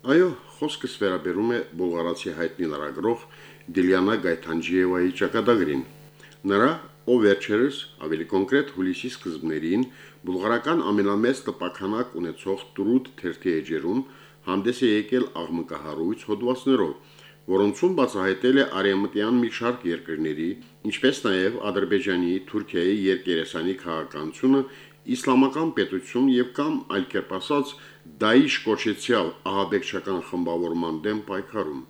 Այո, խոսքս վերաբերում է բուլղարացի հայտնի լրագրող Դիլիանա Գայթանջիևայի ճակատագրին։ Նրա, ով վերջերս ավելի կոնկրետ հուլիսի սկզբներին բուլղարական ամենամեծ տպականակ ունեցող Տրուդ թերթի էջերում հանդես է եկել աղմկահարույց հոդվածներով, որոնցում բացահայտել է արեմտյան մի շարք երկրների, ինչպես նաև Ադրբեջանի, Թուրքիայի երկերեսանի քաղաքականությունը իսլամական պետություն եւ կամ այլ կերպ ասած Դայիշ կոչեցյալ ահաբեկչական խմբավորման դեմ պայքարում։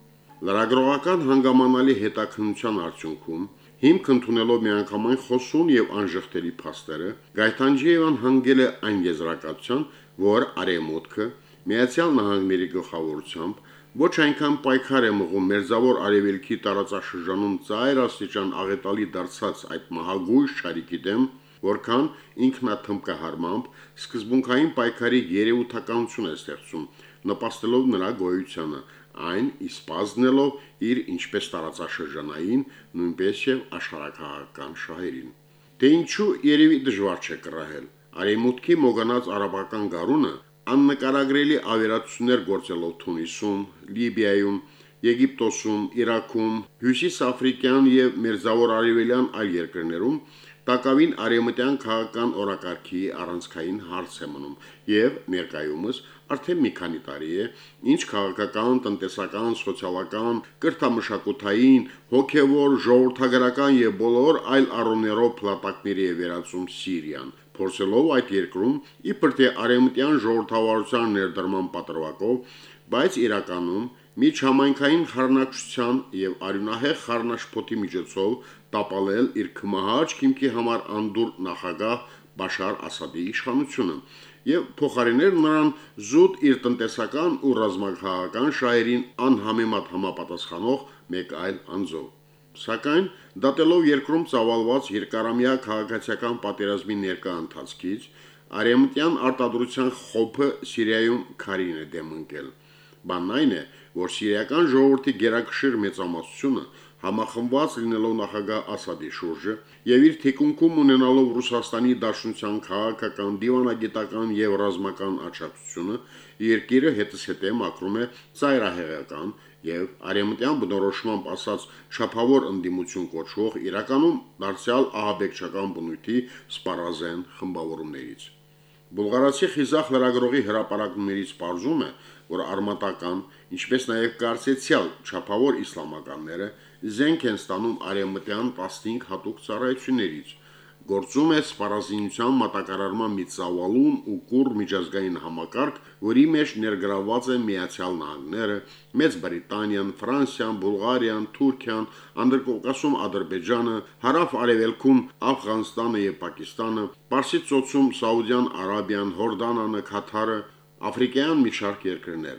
Լրագրողական հանգամանալի հետաքննության արդյունքում հիմք ընդունելով միանգամայն խոսուն եւ անժխտելի փաստերը, Գայթանջիևան հանգել է այն եզրակացության, որ արեմուտքը Միացյալ Նահանգների գլխավորությամբ ոչ այնքան պայքար է մղում մերձավոր արևելքի տարածաշրջանում ծայր աստիճան աղետալի դարձած այդ մահագույժ շարիկի դեմ, որքան ինքնաթմկահարմամբ սկզբունքային պայքարի երևութականություն է ստեղծում, նպաստելով նրա գոյությանը, այն իսպազնելով իր ինչպես տարածաշրջանային, նույնպես եւ աշխարհակահական շահերին։ Դե ինչու երևի դժվար չէ կռահել։ Արեմուտքի մոգանած արաբական գարունը աննկարագրելի ավերածություններ գործելով Թունիսում, Լիբիայում, Եգիպտոսում, Իրաքում, Հյուսիս-Աֆրիկյան եւ Մերձավոր Արևելյան այլ երկրներում տակավին արեմտյան քաղաքական օրակարգի առանցքային հարց է մնում եւ ներկայումս արդեն մի քանի տարի է ինչ քաղաքական, տնտեսական, սոցիալական, կրթամշակութային, հոգեվոր, ժողովրդագրական եւ բոլոր այլ առումներով փլատակների է վերածում Սիրիան փորձելով այդ երկրում իբր թե արեմտյան ժողովրդավարության ներդրման պատրվակով, բայց իրականում միջհամայնքային խառնակցության եւ արյունահեղ խառնաշփոթի միջոցով տապալել իր կմահաճ քիմքի համար անդուր նախագահ Բաշար Ասադի իշխանությունը եւ փոխարինել նրան զուտ իր տնտեսական ու ռազմաքաղաքական շահերին անհամեմատ համապատասխանող մեկ այլ անձով։ Սակայն դատելով երկրում ծավալված երկարամյա քաղաքացիական պատերազմի ներկա ընթացքից, արեմտյան արտադրության խոփը Սիրիայում քարին է դեմ ընկել։ Բանն այն է, որ սիրիական ժողովրդի գերակշիռ մեծամասնությունը համախմբված լինելով նախագահ Ասադի շուրջը եւ իր թեկունքում ունենալով Ռուսաստանի Դաշնության քաղաքական, դիվանագիտական եւ ռազմական աջակցությունը, երկիրը հետսհետե մակրում է ծայրահեղական եւ արեմտյան բնորոշմամբ ասած շափավոր ընդդիմություն կոչվող իրականում դարձյալ ահաբեկչական բնույթի սպառազեն խմբավորումներից։ Բուլղարացի խիզախ լրագրողի հրապարակումներից պարզում է, որ արմատական, ինչպես նաև կարծեցյալ ճափավոր իսլամականները զենք են ստանում արեմտյան 15 հատուկ ծառայություններից, գործում է սպառազինության մատակարարման մի ծավալուն ու կուր միջազգային համակարգ, որի մեջ ներգրավված է Միացյալ Նահանգները, Մեծ Բրիտանիան, Ֆրանսիան, Բուլղարիան, Թուրքիան, Անդրկովկասում Ադրբեջանը, Հարավ Արևելքում Աֆղանստանը եւ Պակիստանը, Պարսից ծոցում Սաուդյան Արաբիան, Հորդանանը, Քաթարը, Աֆրիկյան մի շարք երկրներ։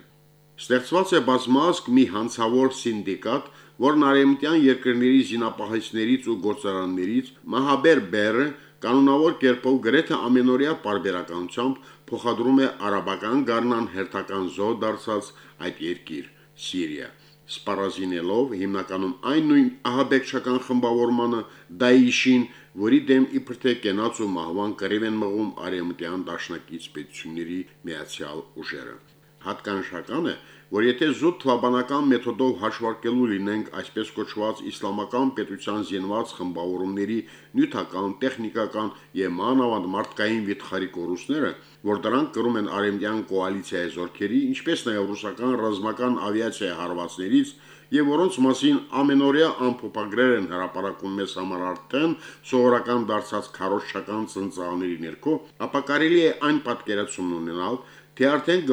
Ստեղծված է բազմազգ մի հանցավոր սինդիկատ, որն արեմտյան երկրների զինապահիչներից ու գործարաններից Մահաբեր Բերը կանոնավոր կերպով գրեթե ամենօրյա պարբերականությամբ փոխադրում է արաբական գառնան հերթական զոհ դարձած այդ երկիր՝ Սիրիա, սպառազինելով հիմնականում այն նույն ահաբեկչական խմբավորմանը Դայիշին, որի դեմ իբր թե կենաց ու մահվան կռիվ են մղում արեմտյան դաշնակից պետությունների միացյալ ուժերը։ Հատկանշական է, որ եթե զուտ թվաբանական մեթոդով հաշվարկելու լինենք այսպես կոչված իսլամական պետության զինված խմբավորումների նյութական, տեխնիկական եւ մանավանդ մարդկային վիթխարի կորուստները, որ դրանք կրում են արեմտյան կոալիցիայի զորքերի, ինչպես նաեւ ռուսական ռազմական ավիացիայի հարվածներից եւ որոնց մասին ամենօրյա ամփոփագրեր են հրապարակում մեզ համար արդեն սովորական դարձած քարոշչական ծնծաղների ներքո, ապա կարելի է այն պատկերացումն ունենալ, թե արդեն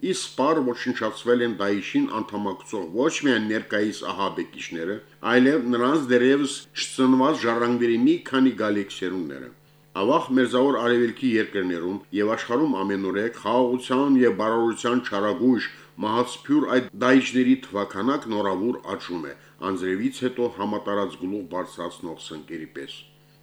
գլխովին իսպար ոչնչացվել են Դայիշին անդամակցող ոչ միայն ներկայիս ահաբեկիչները, այլև նրանց դերևս չծնված ժառանգների մի քանի գալիք սերունդները։ Ավաղ մերձավոր արևելքի երկրներում եւ աշխարհում ամենուրեք խաղաղության եւ բարօրության չարագույժ մահացփյուր այդ դայիչների թվականակ նորավոր աճում է, անձրևից հետո համատարած գլուխ բարձրացնող սնկերի պես։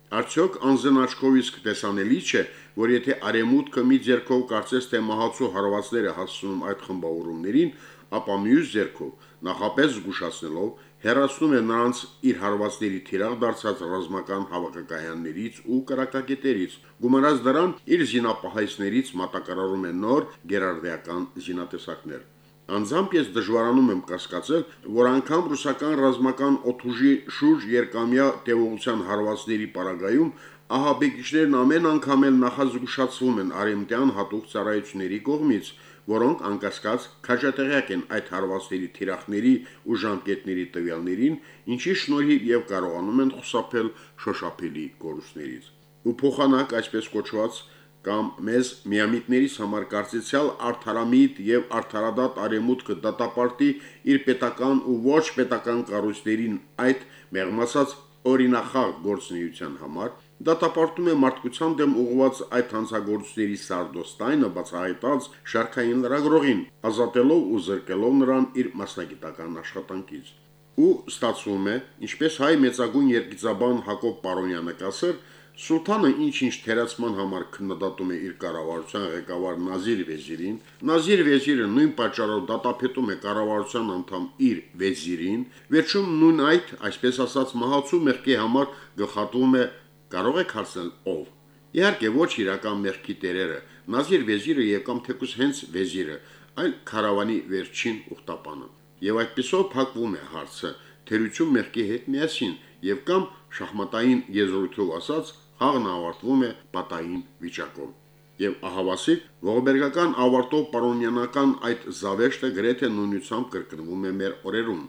Արդյոք անզեն աչքով իսկ տեսանելի չէ, որ եթե արեմուտքը մի ձերքով կարծես թե մահացու հարվածները հասցնում այդ խմբավորումներին, ապա մյուս ձերքով նախապես զգուշացնելով հերացնում է նրանց իր հարվածների թիրախ դարձած ռազմական հավաքակայաններից ու կրակակետերից, գումարած դրան իր զինապահայցներից մատակարարում է նոր գերարդեական զինատեսակներ։ Անձամբ ես դժվարանում եմ կասկածել, որ անգամ ռուսական ռազմական օթուժի շուրջ երկամյա տևողության հարվածների պարագայում ահաբեկիչներն ամեն անգամ էլ նախազգուշացվում են արեմտյան հատուկ ծառայությունների կողմից, որոնք անկասկած քաջատեղյակ են այդ հարվածների թիրախների ու ժամկետների տվյալներին, ինչի շնորհիվ եւ կարողանում են խուսափել շոշափելի կորուստներից։ Ու փոխանակ այսպես կոչված կամ մեզ միամիտներից համար կարծիցյալ արդարամիտ եւ արդարադատ արեմուտքը դատապարտի իր պետական ու ոչ պետական կառույցներին այդ մեղմասած օրինախաղ գործունեության համար դատապարտում է մարդկության դեմ ուղղված այդ հանցագործությունների սարդոստայնը բացահայտած շարքային լրագրողին, ազատելով ու զրկելով նրան իր մասնագիտական աշխատանքից։ Ու ստացվում է, ինչպես հայ մեծագույն երգիծաբան Հակոբ Պարոնյանը կասեր, Սուլթանը ինչ-ինչ թերացման համար քննադատում է իր կառավարության ղեկավար Նազիր Վեզիրին, Նազիր Վեզիրը նույն պատճառով դատապետում է կառավարության անդամ իր Վեզիրին, վերջում նույն այդ, այսպես ասած, մահացու մեղքի համար գլխատվում է կարող եք հարցնել ով։ Իհարկե ոչ իրական մեղքի տերերը, Նազիր Վեզիրը եւ կամ թեկուս հենց Վեզիրը, այլ քարավանի վերջին ուխտապանը։ Եվ այդպեսով փակվում է հարցը թերություն մեղքի հետ միասին եւ կամ շախմատային եզրույթով ասած խաղն ավարտվում է պատային վիճակով։ Եվ ահավասիկ ողբերգական ավարտով պարոնյանական այդ զավեշտը գրեթե նույնությամբ կրկնվում է մեր օրերում։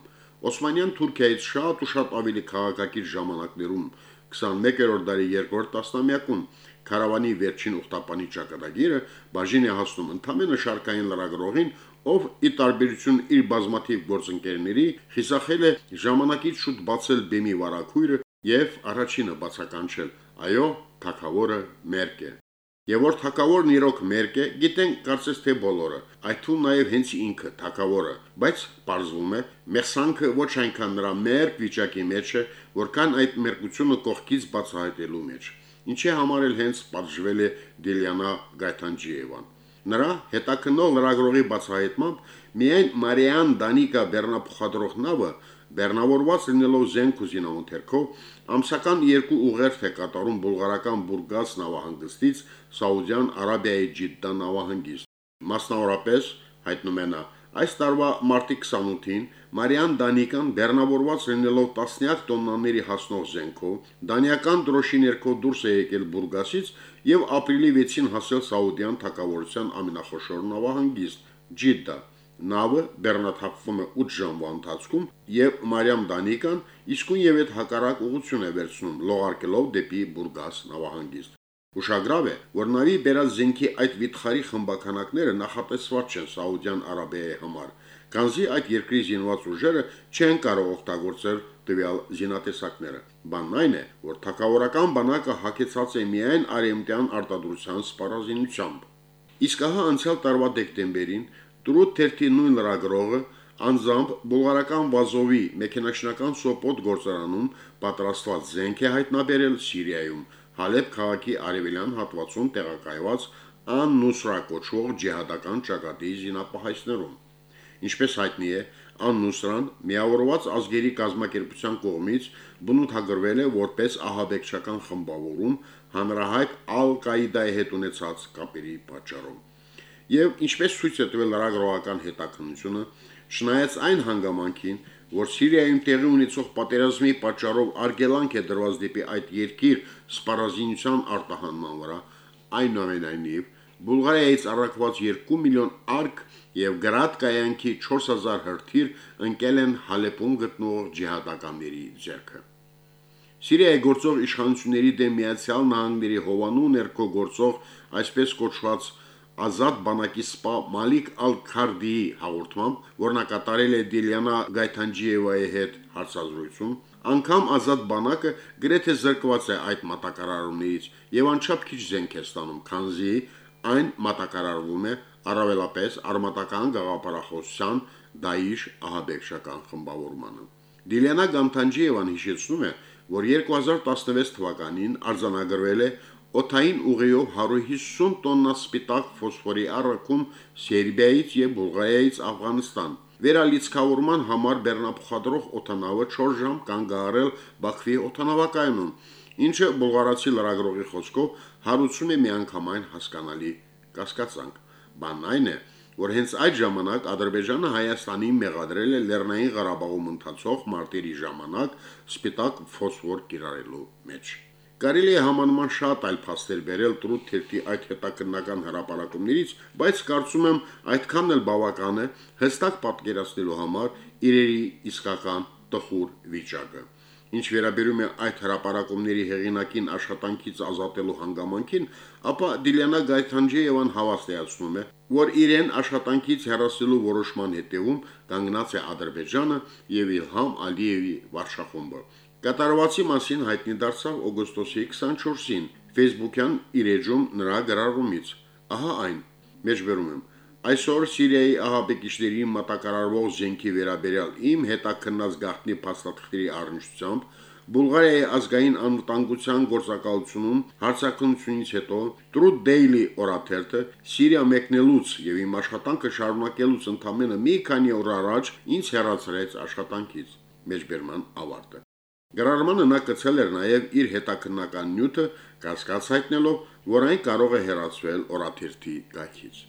Օսմանյան Թուրքիայից շատ ու շատ ավելի քաղաքակիր ժամանակներում 21-րդ դարի երկրորդ տասնամյակում Կարավանի վերջին ուխտապանի ճակատագիրը բաժին է հասնում ընդամենը շարքային լրագրողին, ով ի տարբերություն իր բազմաթիվ գործընկերների խիսախել է ժամանակից շուտ բացել բեմի վարակույրը եւ առաջինը բացականչել. Այո, թակավորը մերկ է։ Եվ որ թակավորն իրոք մերկ է, գիտեն կարծես թե բոլորը, այդ թվում նաև հենց ինքը թակավորը, բայց պարզվում է, մեղսանքը ոչ այնքան նրա մերկ վիճակի մեջ է, որքան այդ մերկությունը կողքից բացահայտելու մեջ։ Ինչի համար էլ հենց պատժվել է Դիլիանա Գայթանջիևան։ Նրա հետաքննող լրագրողի բացահայտմամբ միայն Մարիան Դանիկա Բեռնափոխադրող նավը Բեռնավորված լինելով զենք ու զինամթերքով, ամսական երկու ուղերձ է կատարում բուլղարական Բուրգաս նավահանգստից Սաուդյան Արաբիայի Ջիդդա նավահանգիստ։ Մասնավորապես հայտնում է նա, այս տարվա մարտի 28-ին Մարիան Դանիկան բեռնավորված լինելով տասնյակ տոննաների հասնող զենքով դանիական դրոշի ներքո դուրս է եկել Բուրգասից եւ ապրիլի 6-ին հասել Սաուդյան թակավորության ամենախոշոր նավահանգիստ Ջիդդա Նավը բեռնաթափվում է 8 ժամվա ընթացքում եւ Մարիամ Դանիկան իսկույն եւ այդ հակառակ ուղություն է վերցնում լողարկելով դեպի Բուրգաս նավահանգիստ։ Ուշագրավ է, որ նավի բերած զենքի այդ վիթխարի խմբականակները նախատեսված չեն Սաուդյան Արաբիայի համար, քանզի այդ երկրի զինված ուժերը չեն կարող օգտագործել տվյալ զինատեսակները։ Բանն այն է, որ թակավորական բանակը հակեցած է միայն արեմտյան արտադրության սպառազինությամբ։ Իսկ ահա անցյալ տարվա դեկտեմբերին Տրուտ թերթի նույն լրագրողը անձամբ բուլղարական Վազովի մեքենաշնական սոպոտ գործարանում պատրաստված զենք է հայտնաբերել Սիրիայում, Հալեբ քաղաքի արևելյան հատվածում տեղակայված Ան-Նուսրա կոչվող ջիհադական ճակատի զինապահայցներում։ Ինչպես հայտնի է, Ան-Նուսրան միավորված ազգերի կազմակերպության կողմից բնութագրվել է որպես ահաբեկչական խմբավորում հանրահայտ Ալ-Կաիդայի հետ ունեցած կապերի պատճառով։ Եվ ինչպես ցույց է տվել լրագրողական հետաքննությունը, շնայած այն հանգամանքին, որ Սիրիայում տեղի ունեցող պատերազմի պատճառով արգելանք է դրված դեպի այդ երկիր սպառազինության արտահանման վրա, այնուամենայնիվ Բուլղարիայից առաքված 2 միլիոն արկ եւ գրադ կայանքի 4000 հրթիռ ընկել են Հալեպում գտնվող ջիհադականների ձեռքը։ Սիրիայի գործող իշխանությունների դեմ Միացյալ Նահանգների հովանու ներքո գործող այսպես կոչված ազատ բանակի սպա Մալիկ Ալ-Քարդիի հաղորդմամբ, որ նա կատարել է Դիլիանա Գայթանջիևայի հետ հարցազրույցում, անգամ ազատ բանակը գրեթե զրկված է այդ մատակարարումներից եւ անչափ քիչ զենք է ստանում, քանզի այն մատակարարվում է առավելապես արմատական գաղափարախոսության Դայիշ ահաբեկշական խմբավորմանը։ Դիլիանա Գամթանջիևան հիշեցնում է, որ 2016 թվականին արձանագրվել է օթային ուղիով 150 տոննա սպիտակ ֆոսֆորի առաքում Սերբիայից եւ Բուլղարիայից Աֆղանստան։ Վերալիցքավորման համար բեռնափոխադրող օթանավը 4 ժամ կանգ առել Բաքվի օթանավակայանում, ինչը բուլղարացի լրագրողի խոսքով հարուցում է միանգամայն հասկանալի կասկածանք։ Բանն այն է, որ հենց այդ ժամանակ Ադրբեջանը Հայաստանին մեղադրել է Լեռնային Ղարաբաղում ընթացող մարտերի ժամանակ սպիտակ ֆոսֆոր կիրառելու մեջ։ Կարելի է համանման շատ այլ փաստեր բերել Տրուտ թերթի այդ հետաքննական հրապարակումներից, բայց կարծում եմ այդքանն էլ բավական է հստակ պատկերացնելու համար իրերի իսկական տխուր վիճակը։ Ինչ վերաբերում է այդ հրապարակումների հեղինակին աշխատանքից ազատելու հանգամանքին, ապա Դիլիանա Գայթանջիևան հավաստիացնում է, որ իրեն աշխատանքից հեռացնելու որոշման հետևում կանգնած է Ադրբեջանը եւ Իլհամ Ալիևի վարշախումբը։ Կատարվածի մասին հայտնի դարձավ օգոստոսի 24-ին Facebook-յան իր էջում նրա գրառումից։ Ահա այն։ Մեջբերում եմ։ Այսօր Սիրիայի ահաբեկիչների մատակարարվող զենքի վերաբերյալ իմ հետաքննած գաղտնի փաստաթղթերի առնչությամբ Բուլղարիայի ազգային անվտանգության գործակալությունում հարցակնությունից հետո True Daily օրաթերթը Սիրիա մեկնելուց եւ իմ աշխատանքը շարունակելուց ընդամենը մի քանի օր առաջ ինձ հեռացրեց աշխատանքից։ Մեջբերման ավարտը։ Գրառմանը նա կցել էր նաև իր հետաքննական նյութը, կասկած հայտնելով, որ այն կարող է հեռացվել օրաթերթի գայքից։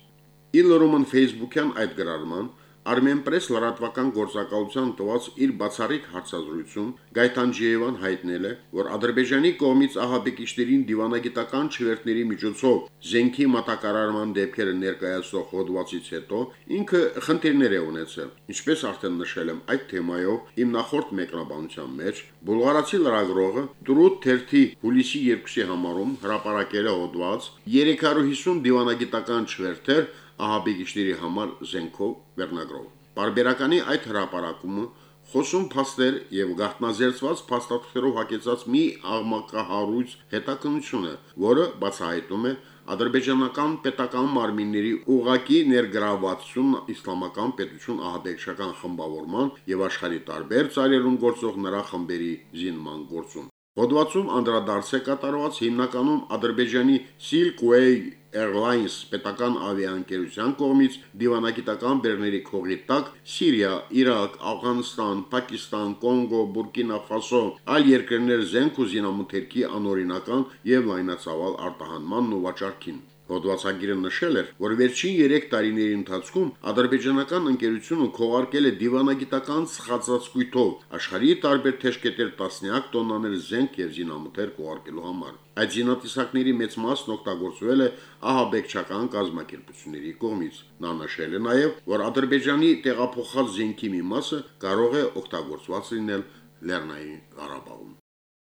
Իլրոման Facebook-յան այդ գրառման Armenpress լրատվական գործակալության տված իր բացառիկ հարցազրույցում Գայթանջիևան հայտնել է, որ Ադրբեջանի կողմից ահաբեկիչներին դիվանագիտական չվերթների միջոցով զենքի մատակարարման դեպքերը ներկայացնող հոդվածից հետո ինքը խնդիրներ է ունեցել։ Ինչպես արդեն նշել եմ, այդ թեմայով իմ նախորդ մեկնաբանության մեջ բուլղարացի լրագրողը Դրուտ թերթի հուլիսի 2-ի համարում հրապարակել է հոդված 350 դիվանագիտական չվերթեր ահաբեկիչների համար զենքով վերնագրով։ Բարբերականի այդ հրապարակումը խոսում փաստեր եւ գաղտնազերծված փաստաթղթերով հակեցած մի աղմակահարույց հետաքննություն է, որը բացահայտում է ադրբեջանական պետական մարմինների ուղակի ներգրավվածություն իսլամական պետություն ահաբեկչական խմբավորման եւ աշխարհի տարբեր ծայրերուն գործող նրա խմբերի զինման գործում։ Հոդվածում անդրադարձ է կատարված հիմնականում Ադրբեջանի Silkway Airlines պետական ավիաընկերության կողմից դիվանագիտական բեռների քողի տակ Սիրիա, Իրաք, Աֆղանստան, Պակիստան, Կոնգո, Բուրկինա Ֆասո, այլ երկրներ զենք ու զինամթերքի անօրինական եւ լայնածավալ արտահանմանն ու վաճառքին։ Հոդվածագիրը նշել էր, որ վերջին 3 տարիների ընթացքում ադրբեջանական ընկերությունը քողարկել է դիվանագիտական սխածածկույթով աշխարհի տարբեր թեժկետեր տասնյակ տոննաներ զենք եւ զինամթեր քողարկելու համար։ Այդ զինատիսակների մեծ մասն օգտագործվել է ահաբեկչական կազմակերպությունների կողմից։ Նա նշել է նաև, որ Ադրբեջանի տեղափոխած զենքի մի մասը կարող է օգտագործված լինել Լեռնային Ղարաբաղում։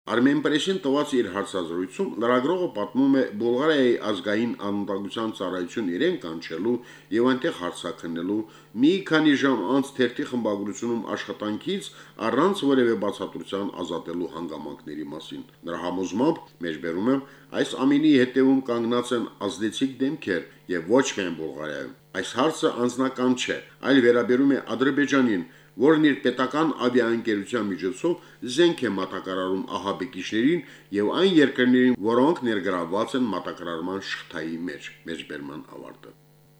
Press-ին տված իր հարցազրույցում լրագրողը պատմում է Բուլղարիայի ազգային անվտանգության ծառայություն իրեն կանչելու եւ այնտեղ հարցակնելու մի քանի ժամ անց թերթի խմբագրությունում աշխատանքից առանց որևէ բացատրության ազատելու հանգամանքների մասին։ Նրա համոզմամբ, մեջբերում եմ, այս ամինի հետևում կանգնած են ազդեցիկ դեմքեր եւ ոչ միայն Բուլղարիայում։ Այս հարցը անձնական չէ, այլ վերաբերում է Ադրբեջանին, որն իր պետական ավիաընկերության միջոցով զենք է մատակարարում ահաբեկիչներին եւ այն երկրներին, որոնք ներգրավված են մատակարարման շղթայի մեջ, մեջբերման ավարտը։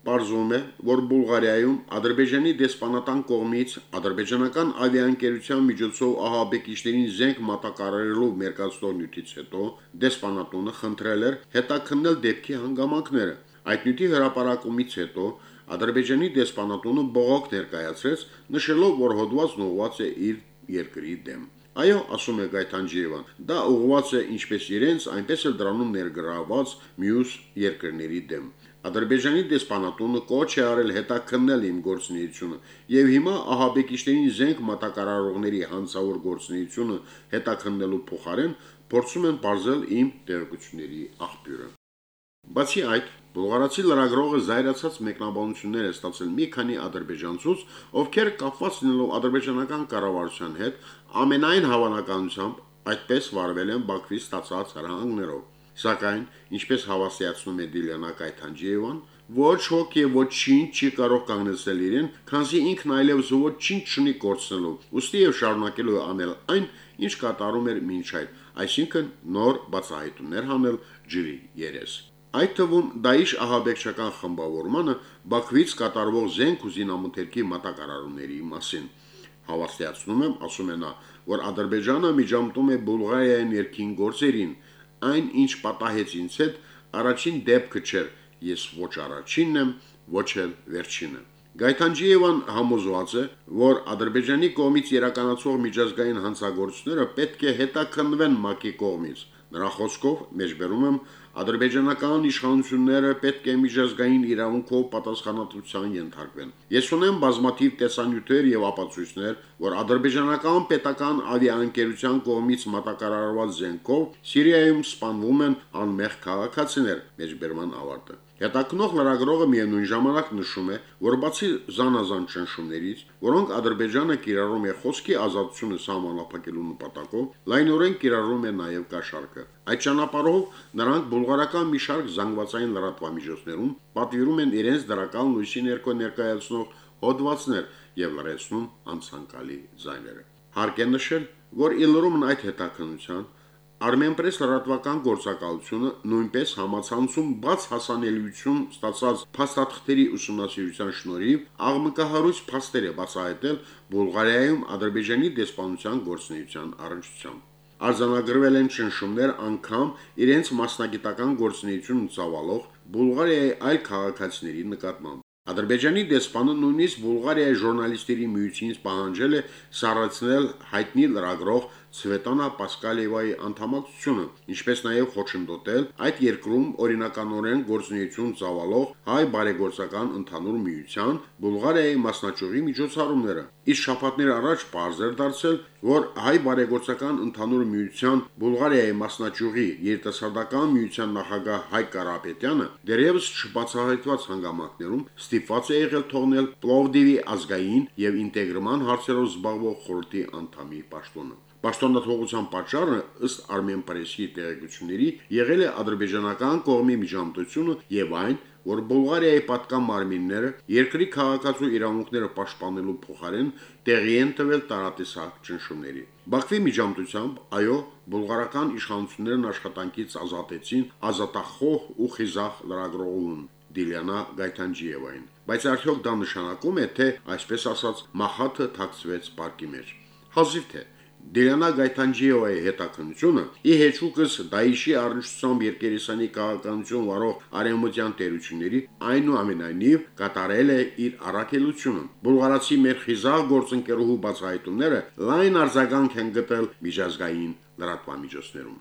Պարզվում է, որ Բուլղարիայում Ադրբեջանի դեսպանատան կողմից ադրբեջանական ավիաընկերության միջոցով ահաբեկիչներին զենք մատակարարելով մերկացնող նյութից հետո դեսպանատունը խնդրել էր հետաքննել դեպքի հանգամանքները։ Այդ նյութի հրապարակումից հետո Ադրբեջանի դեսպանատունը բողոք ներկայացրեց, նշելով, որ հոդվածն ուղղված է իր երկրի դեմ։ Այո, ասում է Գայթանջիևան, դա ուղղված է ինչպես իրենց, այնպես էլ դրանում ներգրաված մյուս երկրների դեմ։ Ադրբեջանի դեսպանատունը կոչ է արել հետաքննել իմ գործունեությունը, եւ հիմա ահաբեկիչներին զենք մատակարարողների հանցավոր գործունեությունը հետաքննելու փոխարեն փորձում են բարձել իմ տեղեկությունների աղբյուրը։ Բացի այդ, Բուլղարացի լրագրողը զայրացած մեկնաբանություններ է ստացել մի քանի ադրբեջանցուց, ովքեր կապված լինելով ադրբեջանական կառավարության հետ ամենայն հավանականությամբ այդպես վարվել են Բաքվի ստացած հրահանգներով։ Սակայն, ինչպես հավաստիացնում է Դիլիանա Կայթանջիևան, ոչ ոք եւ ոչինչ չի կարող կանգնեցնել իրեն, քանզի ինքն այլևս ոչինչ չունի կորցնելու։ Ոստի եւ շարունակելու անել այն, ինչ կատարում էր մինչ այդ, այսինքն նոր բացահայտումներ հանել ջրի երես։ Այդ թվում Դայիշ ահաբեկչական խմբավորմանը Բաքվից կատարվող զենք ու զինամթերքի մատակարարումների մասին։ Հավաստիացնում եմ, ասում է նա, որ Ադրբեջանը միջամտում է Բուլղարիայի ներքին գործերին, այն ինչ պատահեց ինձ հետ, առաջին դեպքը չէր, ես ոչ առաջինն եմ, ոչ էլ վերջինը։ Գայթանջիևան համոզված է, որ Ադրբեջանի կողմից իրականացվող միջազգային հանցագործությունները պետք է հետաքննվեն ՄԱԿ-ի կողմից։ Նրա խոսքով, մեջբերում եմ, ադրբեջանական իշխանությունները պետք է միջազգային իրավունքով պատասխանատվության ենթարկվեն։ Ես ունեմ բազմաթիվ տեսանյութեր եւ ապացույցներ, որ ադրբեջանական պետական ավիաընկերության կողմից մատակարարված զենքով Սիրիայում սպանվում են անմեղ քաղաքացիներ, մեջբերման ավարտը։ Հետաքնող լրագրողը միևնույն ժամանակ նշում է, որ բացի զանազան ճնշումներից, որոնք Ադրբեջանը կիրառում է խոսքի ազատությունը սահմանափակելու նպատակով, լայնորեն կիրառում է նաև կաշառքը։ Այդ ճանապարհով նրանք բուլղարական մի շարք զանգվածային լրատվամիջոցներում պատվիրում են իրենց դրական լույսի ներքո ներկայացնող հոդվածներ եւ լրացնում անցանկալի ձայները։ Հարկ է նշել, որ իլրումն այդ հետաքննության Armenpress լրատվական գործակալությունը նույնպես համացանցում բաց հասանելիություն ստացած փաստաթղթերի ուսումնասիրության շնորհիվ աղմկահարույց փաստեր է բացահայտել Բուլղարիայում Ադրբեջանի դեսպանության գործունեության առնչությամբ։ Արձանագրվել են ճնշումներ անգամ իրենց մասնագիտական գործունեություն ծավալող Բուլղարիայի այլ քաղաքացիների նկատմամբ։ Ադրբեջանի դեսպանը նույնիսկ Բուլղարիայի ժուրնալիստերի միությունից պահանջել է սառեցնել հայտնի լրագրող Սվետանա Պասկալիևայի անդամակցությունը, ինչպես նաև խոչընդոտել այդ երկրում օրինականորեն գործունեություն ծավալող հայ բարեգործական ընդհանուր միության Բուլղարիայի մասնաճյուղի միջոցառումները։ Իսկ շաբաթներ առաջ པարզ էր դարձել, որ հայ բարեգործական ընդհանուր միության Բուլղարիայի մասնաճյուղի երիտասարդական միության նախագահ Հայկ Կարապետյանը դերևս չբացահայտված հանգամանքներում ստիպված է եղել թողնել Պլովդիվի ազգային եւ ինտեգրման հարցերով զբաղվող խորհրդի անդամի պաշտոնը։ Պաշտոնաթողության պատճառը ըստ Armen Press-ի տեղեկությունների եղել է ադրբեջանական կողմի միջամտությունը եւ այն, որ Բուլղարիայի պատկան մարմինները երկրի քաղաքացու իրավունքները պաշտպանելու փոխարեն տեղի են տվել տարատեսակ ճնշումների։ Բաքվի միջամտությամբ, այո, բուլղարական իշխանություններն աշխատանքից ազատեցին ազատախոհ ու խիզախ լրագրողուն Դիլիանա Գայթանջիևային։ Բայց արդյոք դա նշանակում է, թե այսպես ասած մախաթը թաքցվեց պարկի մեջ։ Հազիվ թե Դիլիանա Գայթանջիևայի հետաքննությունը ի հեչուկս Դայիշի առնչությամբ երկերեսանի քաղաքականություն վարող արեմոդյան տերությունների այնուամենայնիվ կատարել է իր առաքելությունը։ Բուլղարացի մեր խիզախ գործընկերուհու բացահայտումները լայն արձագանք են գտել միջազգային լրատվամիջոցներում։